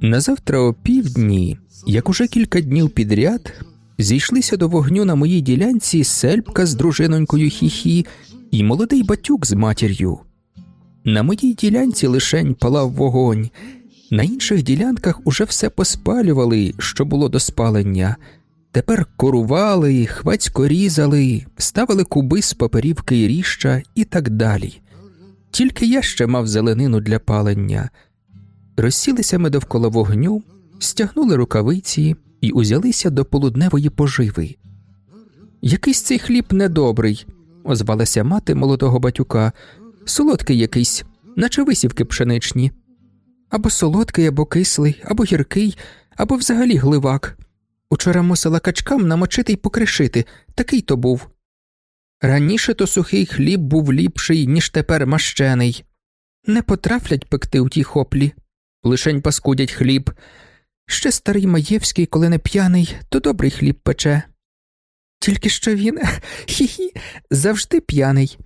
Назавтра о півдні, як уже кілька днів підряд, зійшлися до вогню на моїй ділянці сельпка з дружинонькою хіхі і молодий батюк з матір'ю. На моїй ділянці лишень палав вогонь, на інших ділянках уже все поспалювали, що було до спалення. Тепер корували, хвацько різали, ставили куби з паперівки і ріща і так далі. Тільки я ще мав зеленину для палення. Розсілися ми довкола вогню, стягнули рукавиці і узялися до полудневої поживи. Якийсь цей хліб недобрий, озвалася мати молодого батюка. Солодкий якийсь, наче висівки пшеничні. Або солодкий, або кислий, або гіркий, або взагалі гливак. Учора мусила качкам намочити й покришити, такий то був. Раніше то сухий хліб був ліпший, ніж тепер мащений. Не потрафлять пекти у тій хоплі, лишень паскудять хліб. Ще старий Маєвський, коли не п'яний, то добрий хліб пече. Тільки що він хі-хі, завжди п'яний,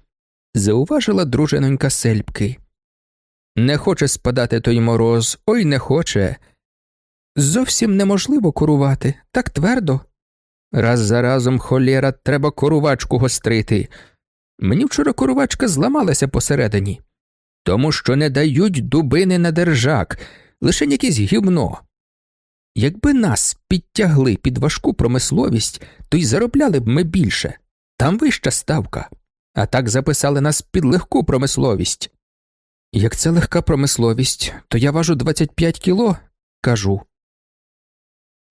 зауважила дружинонька сельпки. Не хоче спадати той мороз, ой не хоче. Зовсім неможливо курувати, так твердо. Раз за разом холєра треба корувачку гострити. Мені вчора корувачка зламалася посередині, тому що не дають дубини на держак, лише якесь гівно. Якби нас підтягли під важку промисловість, то й заробляли б ми більше. Там вища ставка, а так записали нас під легку промисловість. Як це легка промисловість, то я важу 25 кіло, кажу.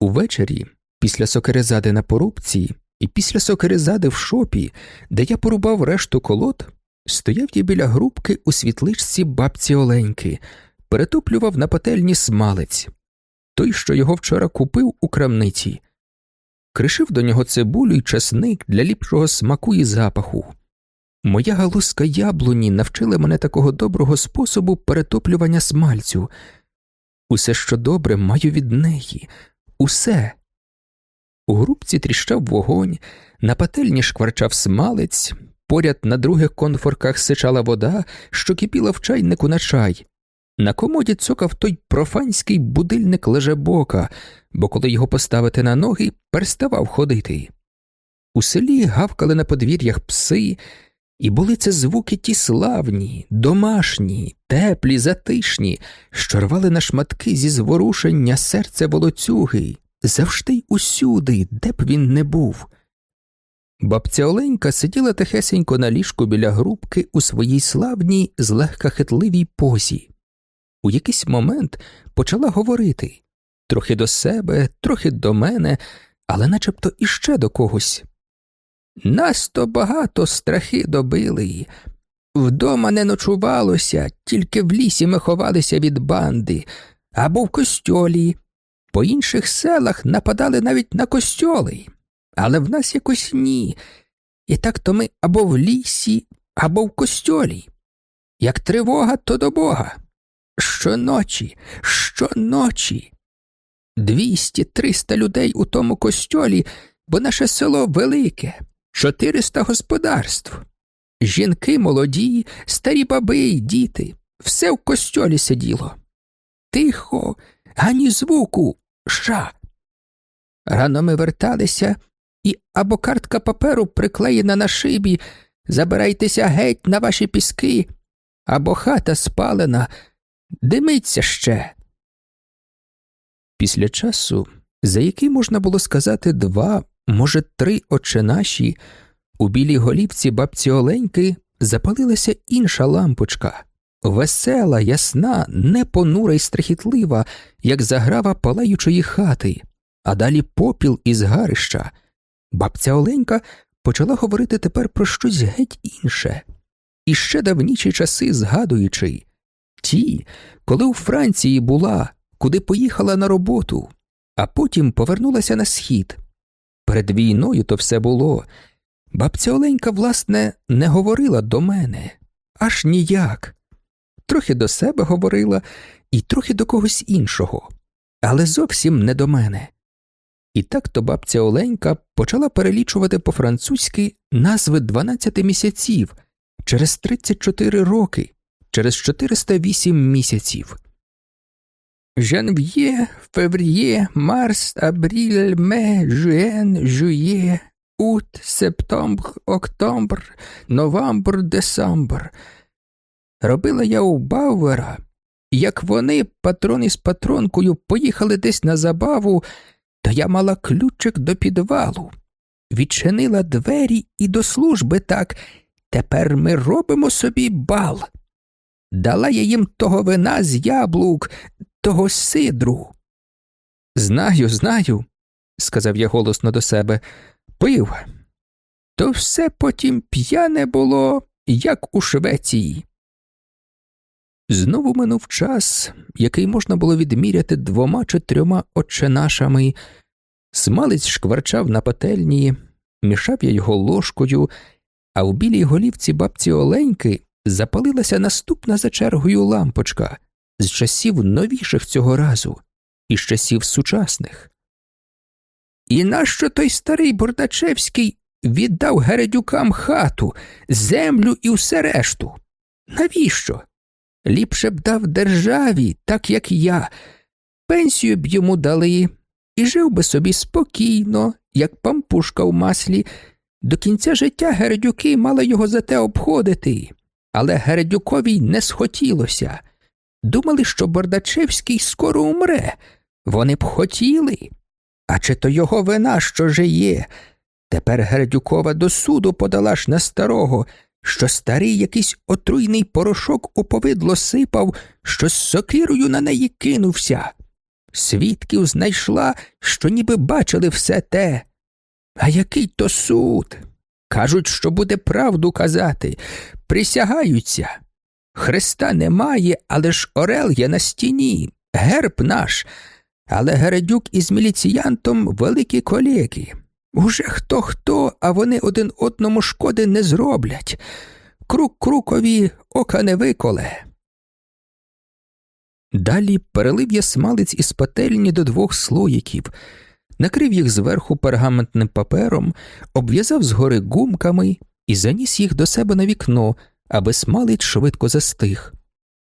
Увечері, після сокерезади на порубці і після сокерезади в шопі, де я порубав решту колод, стояв я біля грубки у світличці бабці Оленьки, перетоплював на пательні смалець, той, що його вчора купив у крамниці, кришив до нього цибулю й чесник для ліпшого смаку і запаху. Моя галузка яблуні навчила мене такого доброго способу перетоплювання смальцю. Усе, що добре, маю від неї, усе. У грубці тріщав вогонь, на пательні шкварчав смалець, поряд на других конфорках сичала вода, що кипіла в чайнику на чай. На комоді цокав той профанський будильник лежебока, бо коли його поставити на ноги, переставав ходити. У селі гавкали на подвір'ях пси, і були це звуки ті славні, домашні, теплі, затишні, що рвали на шматки зі зворушення серця волоцюги, завжди й усюди, де б він не був. Бабця Оленька сиділа тихесенько на ліжку біля грубки у своїй славній, злегка хитливій позі. У якийсь момент почала говорити трохи до себе, трохи до мене, але начебто іще до когось. Нас то багато страхи добили. Вдома не ночувалося, тільки в лісі ми ховалися від банди або в костьолі. По інших селах нападали навіть на костьоли, але в нас якось ні. І так то ми або в лісі, або в костьолі. Як тривога, то до Бога. Щоночі, щоночі. Двісті триста людей у тому костьолі, бо наше село велике, чотириста господарств. Жінки молоді, старі баби й діти, все в костьолі сиділо. Тихо, ані звуку, ша. Рано ми верталися, і або картка паперу приклеєна на шибі, забирайтеся геть на ваші піски, або хата спалена, димиться ще. Після часу, за який можна було сказати два, може, три очі наші, у білій голівці бабці Оленьки запалилася інша лампочка, весела, ясна, не понура й страхітлива, як заграва палаючої хати, а далі попіл із гарища. Бабця Оленька почала говорити тепер про щось геть інше, і ще давніші часи згадуючи, Ті, коли у Франції була, куди поїхала на роботу, а потім повернулася на схід. Перед війною то все було. Бабця Оленька, власне, не говорила до мене аж ніяк. Трохи до себе говорила і трохи до когось іншого, але зовсім не до мене. І так то бабця Оленька почала перелічувати по-французьки назви 12 місяців через 34 роки, через 408 місяців. Жанв'є, февріє, марс, абріль, ме, жуен, жує, ут, септембр, октомбр, новамбр, десамбр. Робила я у Бауера, як вони, патрон із патронкою, поїхали десь на забаву, то я мала ключик до підвалу, відчинила двері і до служби так. Тепер ми робимо собі бал. Дала я їм того вина з яблук, того сидру. Знаю, знаю, сказав я голосно до себе, пив. То все потім п'яне було, як у Швеції. Знову минув час, який можна було відміряти двома чи трьома оченашами. Смалець шкварчав на пательні, мішав я його ложкою, а в білій голівці бабці Оленьки запалилася наступна за чергою лампочка з часів новіших цього разу, і з часів сучасних. І нащо той старий Бордачевський віддав Гередюкам хату, землю і все решту? Навіщо? Ліпше б дав державі, так як я, пенсію б йому дали, і жив би собі спокійно, як пампушка в маслі. До кінця життя Гердюки мали його за те обходити, але Гердюкові не схотілося. Думали, що Бордачевський скоро умре. Вони б хотіли. А чи то його вина, що жиє? Тепер Гердюкова до суду подала ж на старого, що старий якийсь отруйний порошок у повидло сипав, що з сокирою на неї кинувся. Свідків знайшла, що ніби бачили все те. А який то суд? Кажуть, що буде правду казати, присягаються. Христа немає, але ж Орел є на стіні, герб наш, але Гередюк із міліціянтом великі колеги. Уже хто хто, а вони один одному шкоди не зроблять. Крук крукові ока не виколе. Далі перелив я смалець із пательні до двох слоїків, накрив їх зверху пергаментним папером, обв'язав згори гумками і заніс їх до себе на вікно, аби смалець швидко застиг.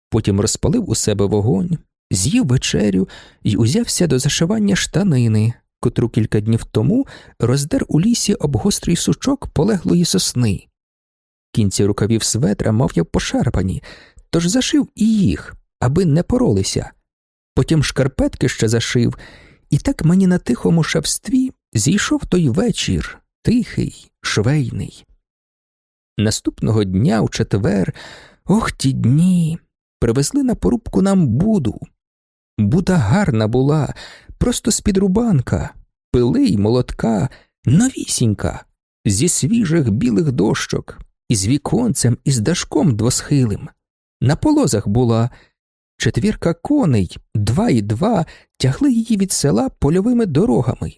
Потім розпалив у себе вогонь, з'їв вечерю і узявся до зашивання штанини, котру кілька днів тому роздер у лісі об гострий сучок полеглої сосни. Кінці рукавів светра мав я пошарпані, тож зашив і їх, аби не поролися. Потім шкарпетки ще зашив, і так мені на тихому шавстві зійшов той вечір, тихий, швейний. Наступного дня, у четвер, ох ті дні, привезли на порубку нам буду. Буда гарна була, просто з-під рубанка, пили й молотка, новісінька, зі свіжих білих дощок, із віконцем, із дашком двосхилим. На полозах була четвірка коней, два і два тягли її від села польовими дорогами,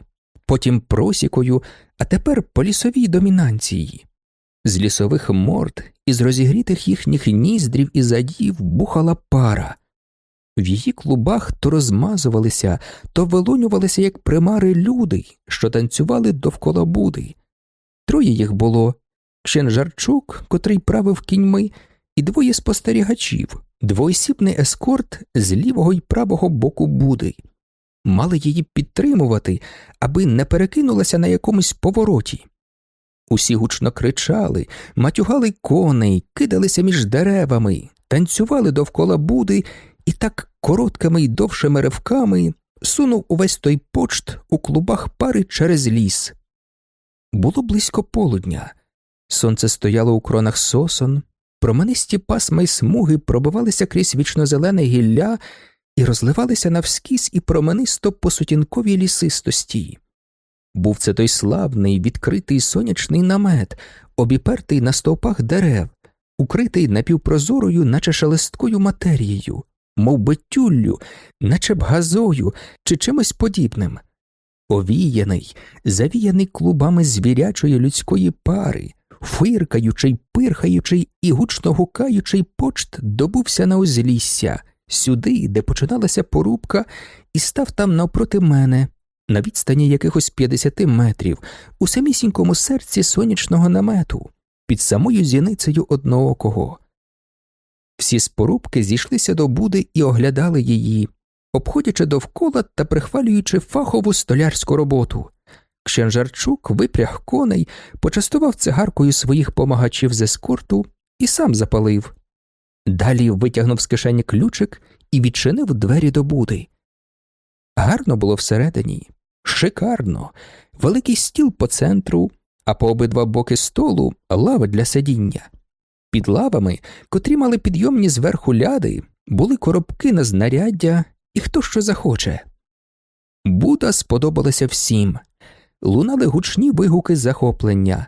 потім просікою, а тепер по лісовій домінанції. З лісових морд, із розігрітих їхніх ніздрів і задів бухала пара. В її клубах то розмазувалися, то вилонювалися, як примари люди, що танцювали довкола буди. Троє їх було Кшенжарчук, котрий правив кіньми, і двоє спостерігачів, двоєсібний ескорт з лівого й правого боку буди. Мали її підтримувати, аби не перекинулася на якомусь повороті. Усі гучно кричали, матюгали коней, кидалися між деревами, танцювали довкола буди і так короткими й довшими ривками сунув увесь той почт у клубах пари через ліс. Було близько полудня. Сонце стояло у кронах сосон, променисті пасма й смуги пробивалися крізь вічнозелене гілля і розливалися навскіз і променисто по сутінковій лісистості. Був це той славний, відкритий сонячний намет, обіпертий на стовпах дерев, укритий напівпрозорою, наче шелесткою матерією, мов би тюллю, наче б газою чи чимось подібним. Овіяний, завіяний клубами звірячої людської пари, фиркаючий, пирхаючий і гучно гукаючий почт добувся на узлісся, сюди, де починалася порубка, і став там навпроти мене, на відстані якихось 50 метрів, у самісінькому серці сонячного намету, під самою зіницею одноокого. Всі спорубки зійшлися до буди і оглядали її, обходячи довкола та прихвалюючи фахову столярську роботу. Кшенжарчук випряг коней, почастував цигаркою своїх помагачів з ескорту і сам запалив. Далі витягнув з кишені ключик і відчинив двері до буди. Гарно було всередині, шикарно, великий стіл по центру, а по обидва боки столу лави для сидіння. Під лавами, котрі мали підйомні зверху ляди, були коробки на знаряддя і хто що захоче. Буда сподобалася всім, лунали гучні вигуки захоплення.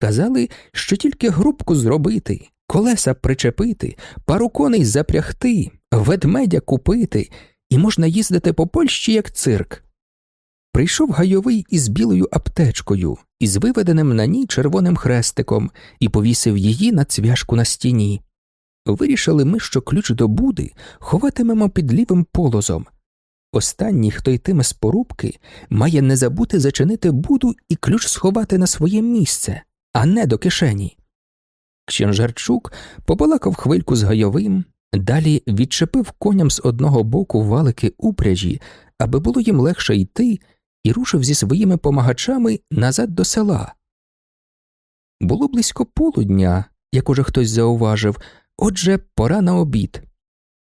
Казали, що тільки грубку зробити, колеса причепити, пару коней запрягти, ведмедя купити, і можна їздити по Польщі як цирк. Прийшов гайовий із білою аптечкою, із виведеним на ній червоним хрестиком і повісив її на цвяшку на стіні. Вирішили ми, що ключ до буди ховатимемо під лівим полозом. Останній, хто йтиме з порубки, має не забути зачинити буду і ключ сховати на своє місце, а не до кишені. Кщенжарчук побалакав хвильку з гайовим, далі відчепив коням з одного боку валики упряжі, аби було їм легше йти, і рушив зі своїми помагачами назад до села. Було близько полудня, як уже хтось зауважив, отже, пора на обід.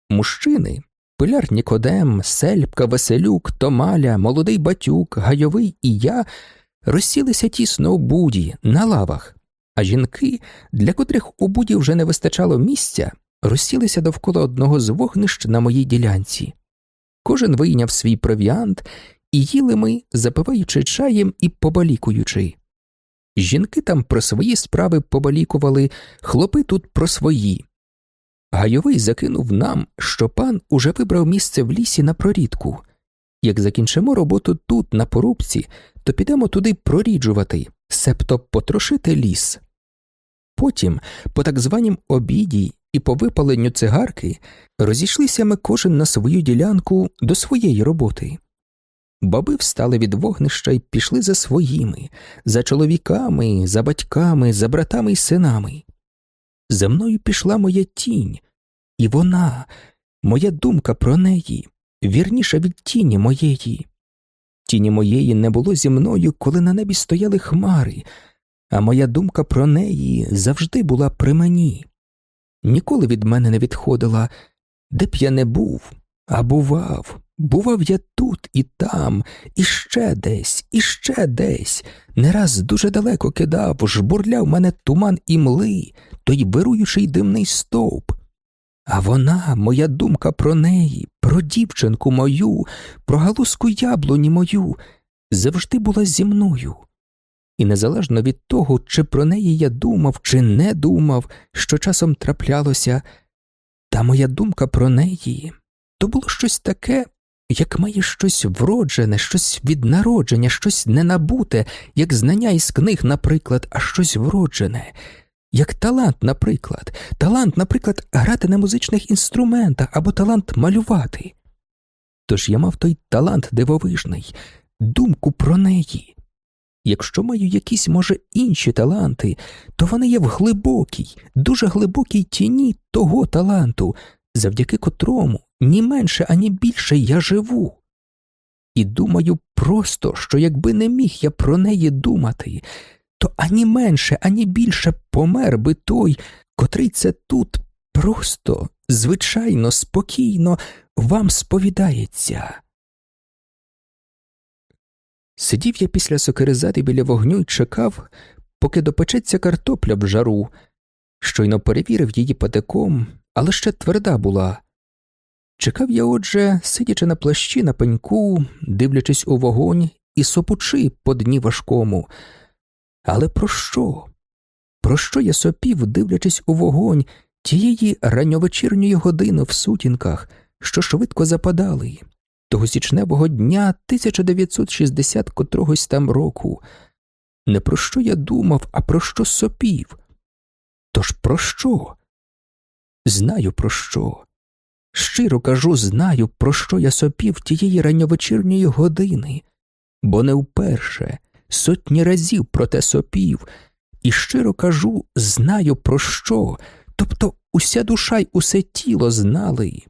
Мужчини пиляр Нікодем, Сельпка, Веселюк, Томаля, молодий батюк, Гайовий і я розсілися тісно у буді, на лавах, а жінки, для котрих у буді вже не вистачало місця, розсілися довкола одного з вогнищ на моїй ділянці. Кожен вийняв свій провіант, і їли ми, запиваючи чаєм і побалікуючи. Жінки там про свої справи побалікували, хлопи тут про свої. Гайовий закинув нам, що пан уже вибрав місце в лісі на прорідку. Як закінчимо роботу тут, на порубці, то підемо туди проріджувати, себто потрошити ліс. Потім, по так званім обіді і по випаленню цигарки, розійшлися ми кожен на свою ділянку до своєї роботи. Баби встали від вогнища і пішли за своїми, за чоловіками, за батьками, за братами й синами. За мною пішла моя тінь, і вона, моя думка про неї, вірніша від тіні моєї. Тіні моєї не було зі мною, коли на небі стояли хмари, а моя думка про неї завжди була при мені. Ніколи від мене не відходила, де б я не був, а бував. Бував я тут і там, і ще десь, і ще десь, не раз дуже далеко кидав, жбурляв мене туман і мли, той вируючий димний стовп. А вона, моя думка про неї, про дівчинку мою, про галузку яблуні мою, завжди була зі мною. І незалежно від того, чи про неї я думав, чи не думав, що часом траплялося, та моя думка про неї то було щось таке, як має щось вроджене, щось від народження, щось ненабуте, як знання із книг, наприклад, а щось вроджене, як талант, наприклад, талант, наприклад, грати на музичних інструментах або талант малювати. Тож я мав той талант дивовижний, думку про неї. Якщо маю якісь, може, інші таланти, то вони є в глибокій, дуже глибокій тіні того таланту, завдяки котрому ні менше, ані більше я живу. І думаю просто, що якби не міг я про неї думати, то ані менше, ані більше помер би той, котрий це тут просто, звичайно, спокійно вам сповідається. Сидів я після сокиризади біля вогню і чекав, поки допечеться картопля в жару. Щойно перевірив її патиком, але ще тверда була. Чекав я, отже, сидячи на плащі на пеньку, дивлячись у вогонь і сопучи по дні важкому. Але про що? про що я сопів, дивлячись у вогонь тієї ранньовечірньої години в сутінках, що швидко западали, того січневого дня 1960 котрогось там року. Не про що я думав, а про що сопів. Тож про що? Знаю про що. Щиро кажу, знаю, про що я сопів тієї ранньовечірньої години, бо не вперше, сотні разів про те сопів, і щиро кажу, знаю про що, тобто уся душа й усе тіло знали,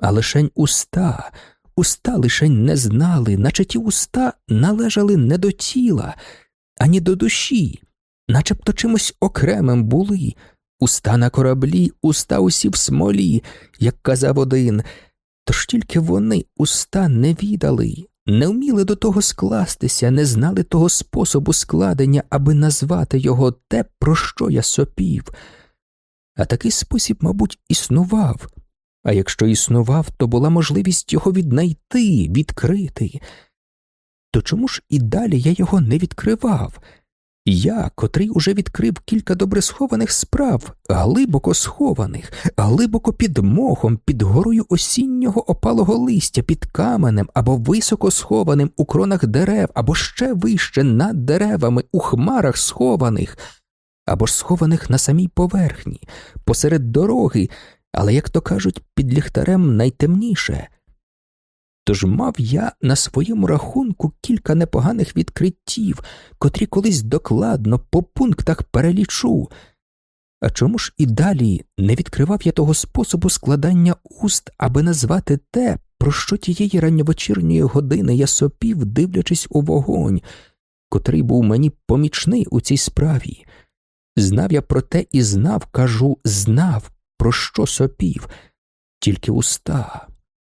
а лишень уста, уста лишень не знали, наче ті уста належали не до тіла, ані до душі, начебто чимось окремим були. Уста на кораблі, уста усі в смолі, як казав один, тож тільки вони уста не відали, не вміли до того скластися, не знали того способу складення, аби назвати його те, про що я сопів. А такий спосіб, мабуть, існував, а якщо існував, то була можливість його віднайти, відкрити. То чому ж і далі я його не відкривав? Я, котрий уже відкрив кілька добре схованих справ, глибоко схованих, глибоко під мохом, під горою осіннього опалого листя, під каменем або високо схованим у кронах дерев, або ще вище над деревами, у хмарах схованих, або ж схованих на самій поверхні, посеред дороги, але, як то кажуть, під ліхтарем найтемніше. Тож мав я на своєму рахунку кілька непоганих відкриттів, котрі колись докладно по пунктах перелічу. А чому ж і далі не відкривав я того способу складання уст, аби назвати те, про що тієї ранньовечірньої години я сопів, дивлячись у вогонь, котрий був мені помічний у цій справі? Знав я про те і знав, кажу, знав, про що сопів, тільки уста.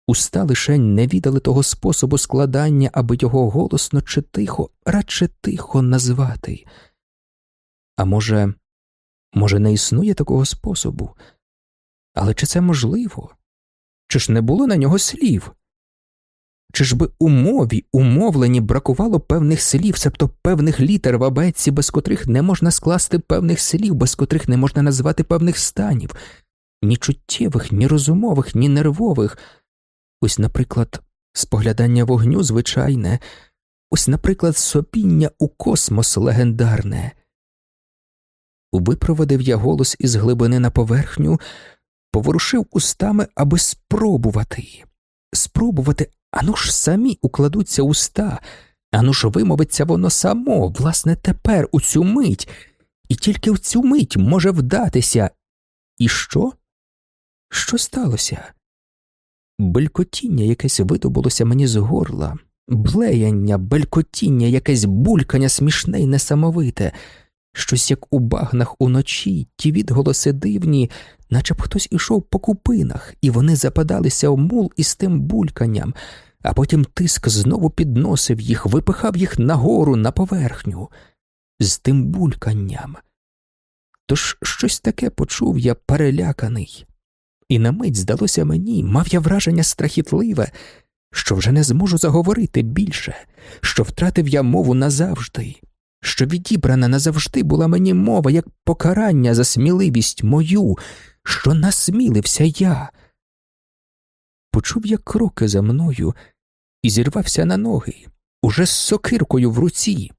Уста лишень не відали того способу складання, аби його голосно чи тихо, радше тихо назвати. А може, може, не існує такого способу? Але чи це можливо? Чи ж не було на нього слів? Чи ж би у мові, умовленні бракувало певних слів, себто певних літер в абетці, без котрих не можна скласти певних слів, без котрих не можна назвати певних станів, ні чуттєвих, ні розумових, ні нервових. Ось, наприклад, споглядання вогню звичайне, ось, наприклад, сопіння у космос легендарне. Випроводив я голос із глибини на поверхню, поворушив устами, аби спробувати, спробувати, ану ж самі укладуться уста, ану ж вимовиться воно само, власне, тепер, у цю мить, і тільки в цю мить може вдатися. І що? Що сталося? Белькотіння якесь видобулося мені з горла, блеяння, белькотіння, якесь булькання смішне й несамовите, щось як у багнах уночі, ті відголоси дивні, наче б хтось ішов по купинах, і вони западалися в мул із тим бульканням, а потім тиск знову підносив їх, випихав їх нагору на поверхню, з тим бульканням. Тож щось таке почув я переляканий. І на мить здалося мені, мав я враження страхітливе, що вже не зможу заговорити більше, що втратив я мову назавжди, що відібрана назавжди була мені мова як покарання за сміливість мою, що насмілився я. Почув я кроки за мною і зірвався на ноги, уже з сокиркою в руці.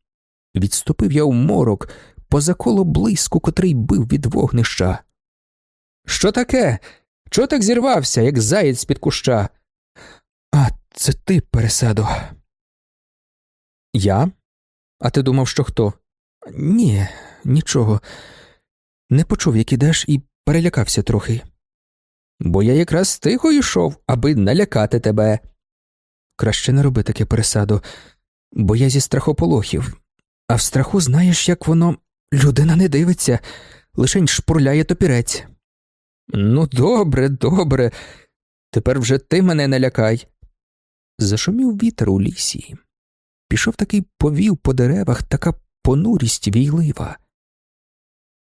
Відступив я в морок поза коло блиску, котрий бив від вогнища. Що таке? Чого так зірвався, як заєць з під куща? А це ти, пересадо. Я? А ти думав, що хто? Ні, нічого. Не почув, як ідеш, і перелякався трохи. Бо я якраз тихо йшов, аби налякати тебе. Краще не роби таке пересаду, бо я зі страхополохів, а в страху знаєш, як воно людина не дивиться, лишень шпурляє топірець. Ну, добре, добре, тепер вже ти мене не лякай. Зашумів вітер у лісі. Пішов такий повів по деревах, така понурість війлива.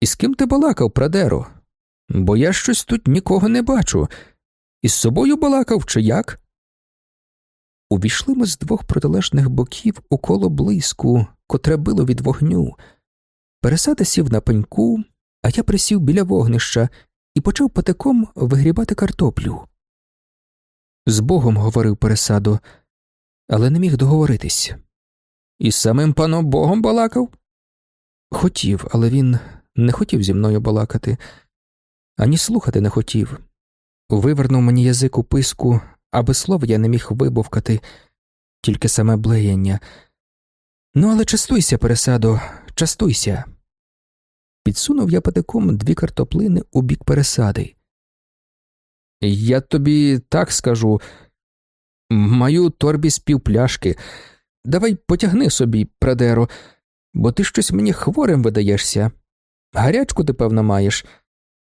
І з ким ти балакав, Прадеро? Бо я щось тут нікого не бачу. Із собою балакав, чи як? Увійшли ми з двох протилежних боків у коло блиску, котре било від вогню. Пересада сів на пеньку, а я присів біля вогнища і почав патиком вигрібати картоплю. З Богом говорив пересадо, але не міг договоритись. Із самим паном Богом балакав? Хотів, але він не хотів зі мною балакати, ані слухати не хотів. Вивернув мені язик у писку, аби слов я не міг вибовкати, тільки саме блеяння. Ну, але частуйся, пересадо, частуйся. Підсунув я патиком дві картоплини у бік пересади. Я тобі так скажу маю торбі з півпляшки. Давай потягни собі, прадеро, бо ти щось мені хворим видаєшся. Гарячку ти, певно, маєш.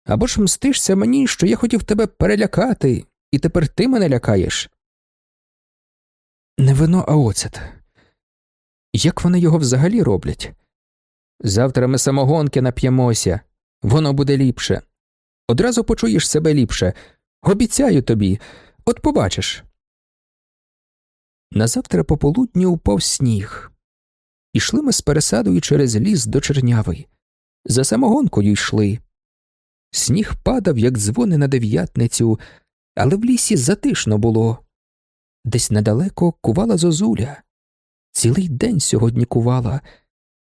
Або ж мстишся мені, що я хотів тебе перелякати, і тепер ти мене лякаєш. Не вино, а оцет. Як вони його взагалі роблять? Завтра ми самогонки нап'ємося, воно буде ліпше. Одразу почуєш себе ліпше. Обіцяю тобі, от побачиш. Назавтра пополудні упав сніг. Ішли ми з пересадою через ліс до черняви. За самогонкою йшли. Сніг падав, як дзвони на дев'ятницю, але в лісі затишно було. Десь недалеко кувала зозуля. Цілий день сьогодні кувала.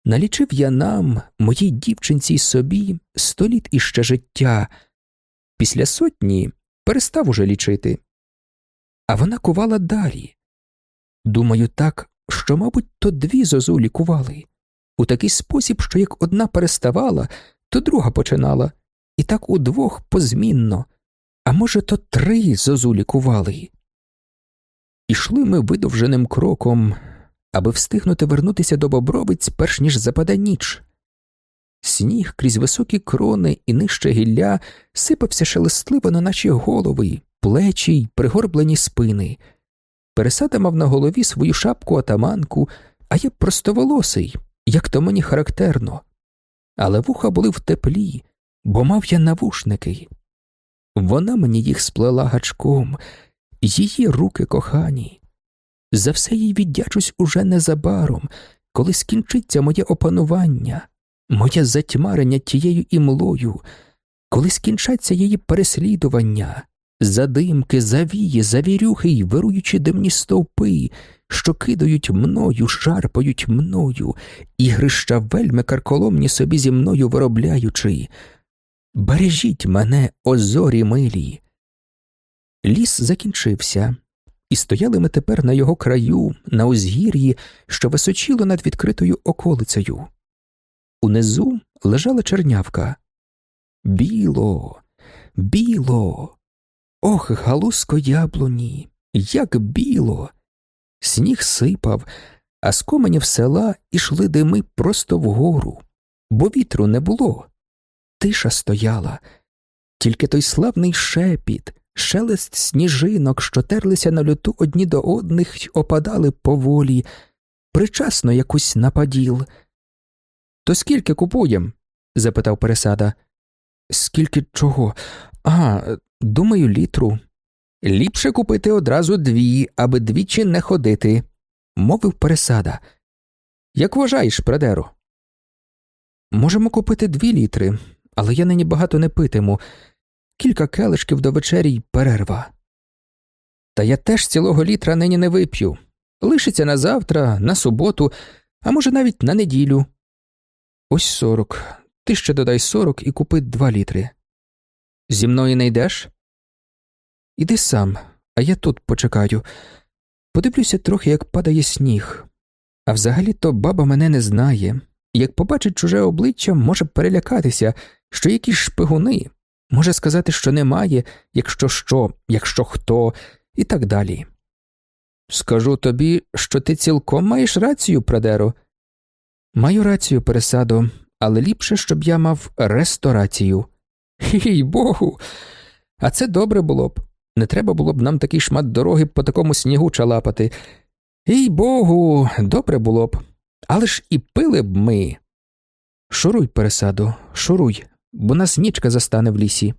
Налічив я нам, моїй дівчинці й собі, сто літ іще життя. Після сотні перестав уже лічити. А вона кувала далі. Думаю, так, що, мабуть, то дві зозулі кували. У такий спосіб, що як одна переставала, то друга починала, і так удвох позмінно, а може, то три зозулі кували. Ішли ми видовженим кроком, аби встигнути вернутися до бобровиць, перш ніж западе ніч. Сніг крізь високі крони і нижче гілля сипався шелестливо на наші голови, плечі й пригорблені спини. Пересада мав на голові свою шапку атаманку, а я простоволосий, як то мені характерно. Але вуха були в теплі, бо мав я навушники. Вона мені їх сплела гачком, її руки кохані. За все їй віддячусь уже незабаром, коли скінчиться моє опанування, моє затьмарення тією імлою, коли скінчаться її переслідування, задимки, завії, завірюхи й вируючі димні стовпи, що кидають мною, шарпають мною, ігрища вельми карколомні собі зі мною виробляючи. Бережіть мене, озорі милі. Ліс закінчився, і стояли ми тепер на його краю, на узгір'ї, що височило над відкритою околицею. Унизу лежала чернявка. Біло, біло. Ох, галузко яблуні, як біло. Сніг сипав, а з коменів села ішли дими просто вгору, бо вітру не було. Тиша стояла, тільки той славний шепіт, шелест сніжинок, що терлися на люту одні до одних й опадали поволі, причасно якусь нападіл. То скільки купуєм? запитав пересада. Скільки чого? А, думаю, літру. Ліпше купити одразу дві, аби двічі не ходити, мовив пересада. Як вважаєш, Прадеро? Можемо купити дві літри, але я нині багато не питиму. Кілька келишків до вечері й перерва. Та я теж цілого літра нині не вип'ю. Лишиться на завтра, на суботу, а може, навіть на неділю. Ось сорок. Ти ще додай сорок і купи два літри. Зі мною не йдеш? Іди сам, а я тут почекаю. Подивлюся трохи, як падає сніг. А взагалі то баба мене не знає. Як побачить чуже обличчя, може перелякатися, що якісь шпигуни, може сказати, що немає, якщо що, якщо хто, і так далі. Скажу тобі, що ти цілком маєш рацію, Прадеро. Маю рацію, пересадо, але ліпше, щоб я мав ресторацію. Хій богу. А це добре було б. Не треба було б нам такий шмат дороги по такому снігу чалапати. Їй богу, добре було б. Але ж і пили б ми. Шуруй, пересаду, шуруй, бо нас нічка застане в лісі.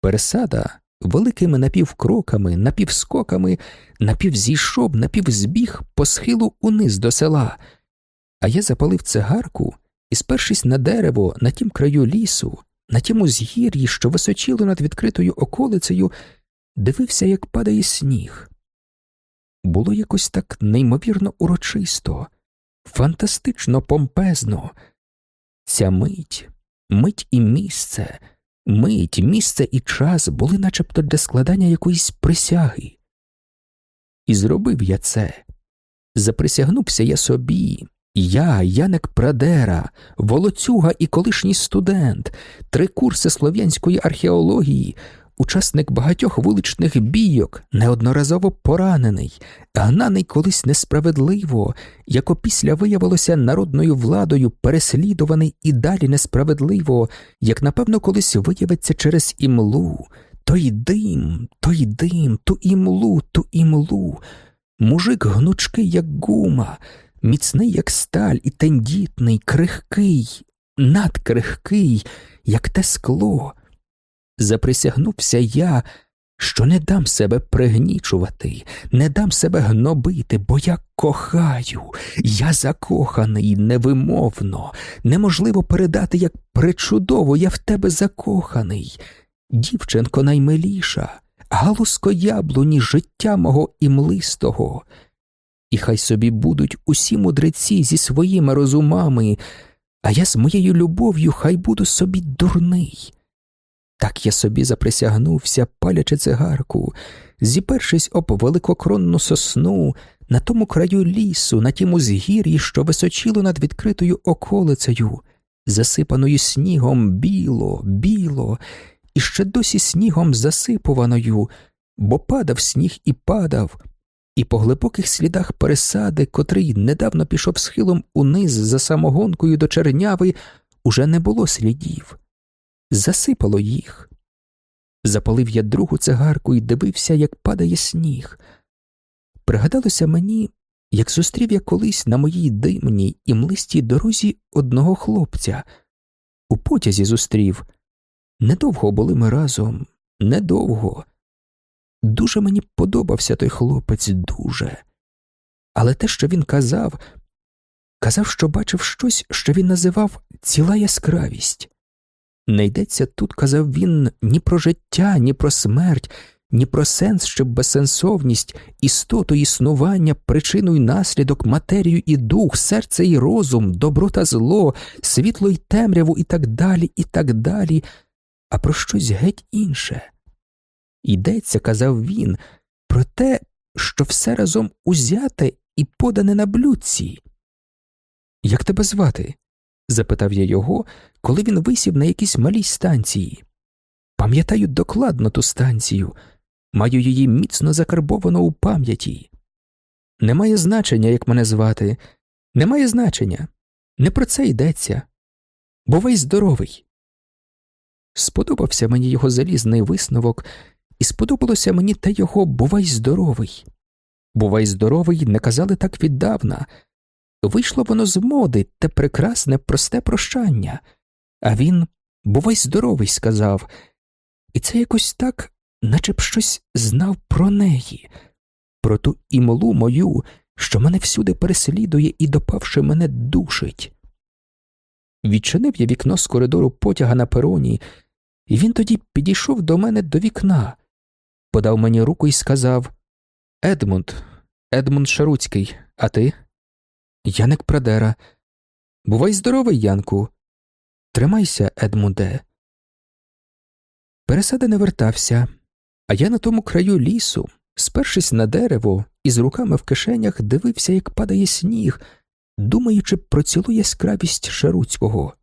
Пересада великими напівкроками, напівскоками, напівзійшов, напівзбіг по схилу униз до села, а я запалив цигарку і, спершись на дерево на тім краю лісу, на тім узгір'ї, що височило над відкритою околицею, дивився, як падає сніг. Було якось так неймовірно урочисто, фантастично помпезно. Ця мить, мить і місце, мить, місце і час були начебто для складання якоїсь присяги. І зробив я це. Заприсягнувся я собі, я, Яник Прадера, волоцюга і колишній студент, три курси слов'янської археології, учасник багатьох вуличних бійок, неодноразово поранений, гнаний колись несправедливо, як опісля виявилося народною владою, переслідуваний і далі несправедливо, як напевно колись виявиться через імлу. Той дим, той дим, ту імлу, ту імлу. Мужик гнучкий, як гума, міцний, як сталь, і тендітний, крихкий, надкрихкий, як те скло. Заприсягнувся я, що не дам себе пригнічувати, не дам себе гнобити, бо я кохаю, я закоханий невимовно, неможливо передати, як причудово я в тебе закоханий. Дівчинко наймиліша, галузко яблуні життя мого і млистого. І хай собі будуть усі мудреці зі своїми розумами, а я з моєю любов'ю хай буду собі дурний. Так я собі заприсягнувся, палячи цигарку, зіпершись об великокронну сосну, на тому краю лісу, на тім узгір'ї, що височило над відкритою околицею, засипаною снігом біло, біло, і ще досі снігом засипуваною, бо падав сніг і падав, і по глибоких слідах пересади, котрий недавно пішов схилом униз за самогонкою до черняви, уже не було слідів засипало їх. Запалив я другу цигарку і дивився, як падає сніг. Пригадалося мені, як зустрів я колись на моїй димній і млистій дорозі одного хлопця. У потязі зустрів. Недовго були ми разом, недовго. Дуже мені подобався той хлопець, дуже. Але те, що він казав, казав, що бачив щось, що він називав ціла яскравість. Не йдеться тут, казав він, ні про життя, ні про смерть, ні про сенс чи безсенсовність, істоту існування, причину й наслідок, матерію і дух, серце і розум, добро та зло, світло й темряву, і так далі, і так далі, а про щось геть інше. Йдеться, казав він, про те, що все разом узяте і подане на блюдці. Як тебе звати? Запитав я його, коли він висів на якійсь малій станції. Пам'ятаю докладно ту станцію, маю її міцно закарбовано у пам'яті. Немає значення, як мене звати, немає значення. Не про це йдеться. Бувай здоровий. Сподобався мені його залізний висновок, і сподобалося мені те його бувай здоровий. Бувай здоровий, не казали так віддавна. Вийшло воно з моди те прекрасне, просте прощання, а він бувай здоровий, сказав, і це якось так, наче б щось знав про неї, про ту імлу мою, що мене всюди переслідує і, допавши, мене душить. Відчинив я вікно з коридору потяга на пероні, і він тоді підійшов до мене до вікна, подав мені руку і сказав Едмунд, Едмунд Шаруцький, а ти? Яник Прадера. Бувай здоровий, Янку. Тримайся, Едмунде. Пересада не вертався, а я на тому краю лісу, спершись на дерево і з руками в кишенях дивився, як падає сніг, думаючи про цілу яскравість Шаруцького.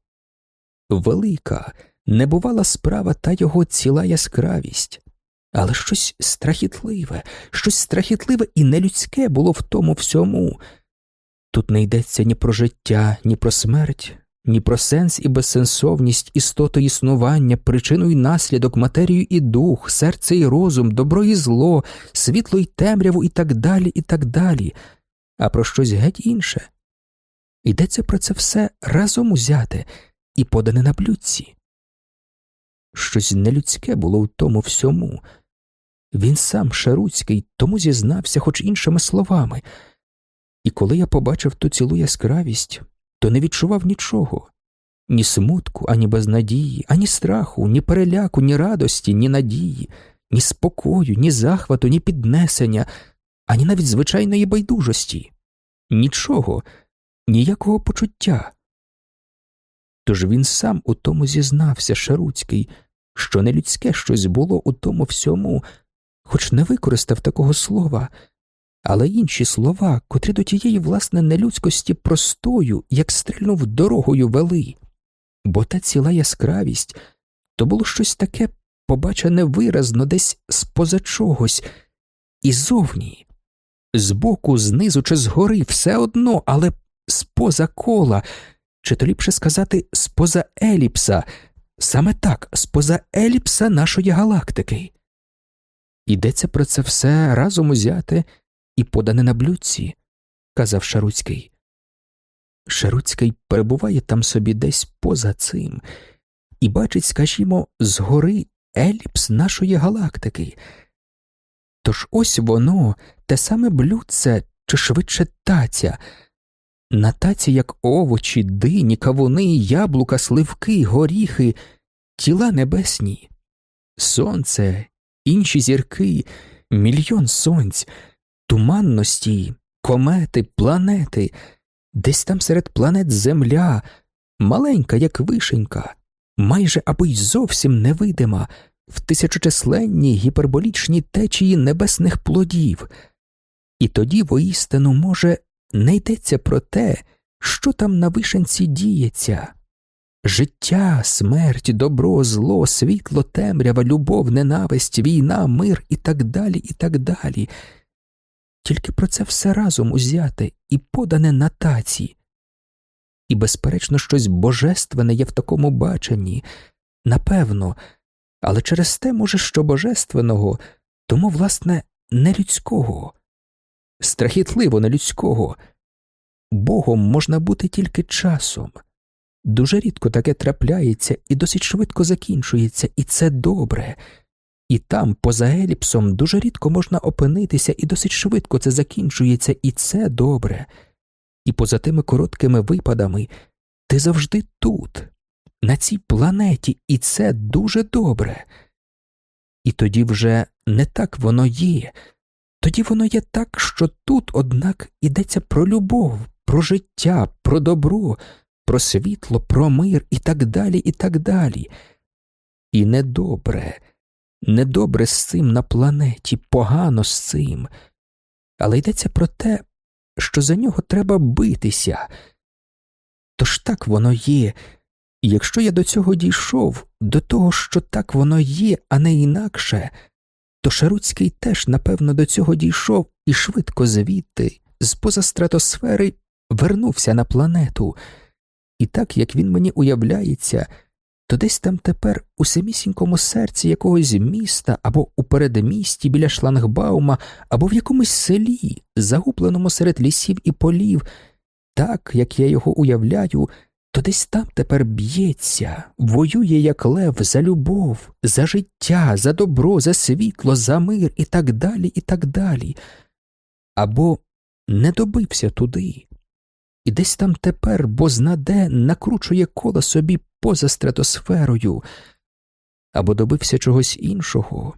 Велика, небувала справа та його ціла яскравість, але щось страхітливе, щось страхітливе і нелюдське було в тому всьому. Тут не йдеться ні про життя, ні про смерть, ні про сенс і безсенсовність істоти існування, причину і наслідок, матерію і дух, серце і розум, добро і зло, світло і темряву і так далі, і так далі, а про щось геть інше. Йдеться про це все разом узяте і подане на блюдці. Щось нелюдське було в тому всьому. Він сам Шаруцький тому зізнався, хоч іншими словами. І коли я побачив ту цілу яскравість, то не відчував нічого, ні смутку, ані безнадії, ані страху, ні переляку, ні радості, ні надії, ні спокою, ні захвату, ні піднесення, ані навіть звичайної байдужості, нічого, ніякого почуття. Тож він сам у тому зізнався, Шаруцький, що нелюдське щось було у тому всьому, хоч не використав такого слова, але інші слова, котрі до тієї власне нелюдськості простою, як стрільнув дорогою вели, бо та ціла яскравість то було щось таке побачене виразно десь споза чогось, і зовні, збоку, знизу чи згори, все одно, але споза кола, чи то ліпше сказати, споза еліпса, саме так, споза еліпса нашої галактики. Йдеться про це все разом узяте і подане на блюдці, казав Шаруцький. Шаруцький перебуває там собі десь поза цим і бачить, скажімо, згори еліпс нашої галактики. Тож ось воно, те саме блюдце, чи швидше таця, на таці, як овочі, дині, кавуни, яблука, сливки, горіхи, тіла небесні, сонце, інші зірки, мільйон сонць, туманності, комети, планети, десь там серед планет Земля, маленька, як вишенька, майже або й зовсім невидима, в тисячочисленні гіперболічні течії небесних плодів. І тоді воістину, може, не йдеться про те, що там на вишенці діється. Життя, смерть, добро, зло, світло, темрява, любов, ненависть, війна, мир і так далі, і так далі. Тільки про це все разом узяте і подане на таці. І, безперечно, щось божественне є в такому баченні, напевно, але через те, може, що божественного, тому, власне, не людського, страхітливо не людського. Богом можна бути тільки часом. Дуже рідко таке трапляється і досить швидко закінчується, і це добре. І там, поза еліпсом, дуже рідко можна опинитися, і досить швидко це закінчується, і це добре. І поза тими короткими випадами ти завжди тут, на цій планеті, і це дуже добре. І тоді вже не так воно є, тоді воно є так, що тут, однак, ідеться про любов, про життя, про добро, про світло, про мир і так далі, і так далі. І недобре, недобре з цим на планеті, погано з цим, але йдеться про те, що за нього треба битися. Тож так воно є, і якщо я до цього дійшов, до того, що так воно є, а не інакше, то Шаруцький теж, напевно, до цього дійшов і швидко звідти, з поза стратосфери, вернувся на планету, і так як він мені уявляється, то десь там тепер у самісінькому серці якогось міста або у передмісті біля шлагбаума, або в якомусь селі, загубленому серед лісів і полів, так як я його уявляю, то десь там тепер б'ється, воює як лев за любов, за життя, за добро, за світло, за мир і так далі, і так далі. Або не добився туди, і десь там тепер, бо знаде, накручує коло собі поза стратосферою, або добився чогось іншого,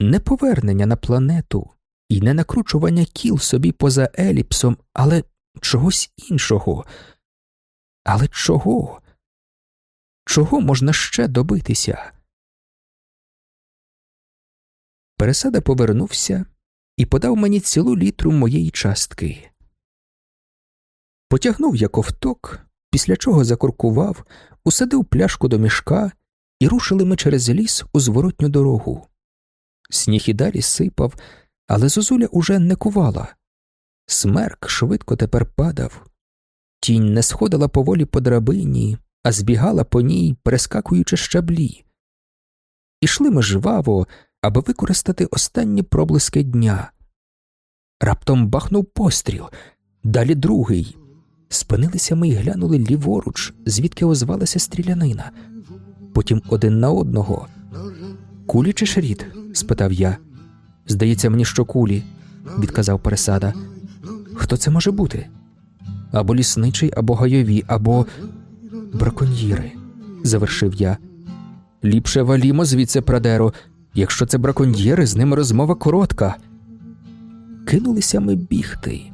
не повернення на планету і не накручування кіл собі поза еліпсом, але чогось іншого. Але чого? Чого можна ще добитися? Пересада повернувся і подав мені цілу літру моєї частки. Потягнув я ковток, після чого закуркував, усадив пляшку до мішка, і рушили ми через ліс у зворотню дорогу. Сніг і далі сипав, але зозуля уже не кувала. Смерк швидко тепер падав. Тінь не сходила поволі по драбині, а збігала по ній, перескакуючи щаблі. Ішли ми жваво, аби використати останні проблиски дня. Раптом бахнув постріл, далі другий. Спинилися ми й глянули ліворуч, звідки озвалася стрілянина. Потім один на одного. Кулі чи шрід? спитав я. Здається мені, що кулі, відказав пересада. Хто це може бути? Або лісничий, або гайові, або. Браконьєри, завершив я. Ліпше валімо звідси прадеро. Якщо це браконьєри, з ними розмова коротка. Кинулися ми бігти.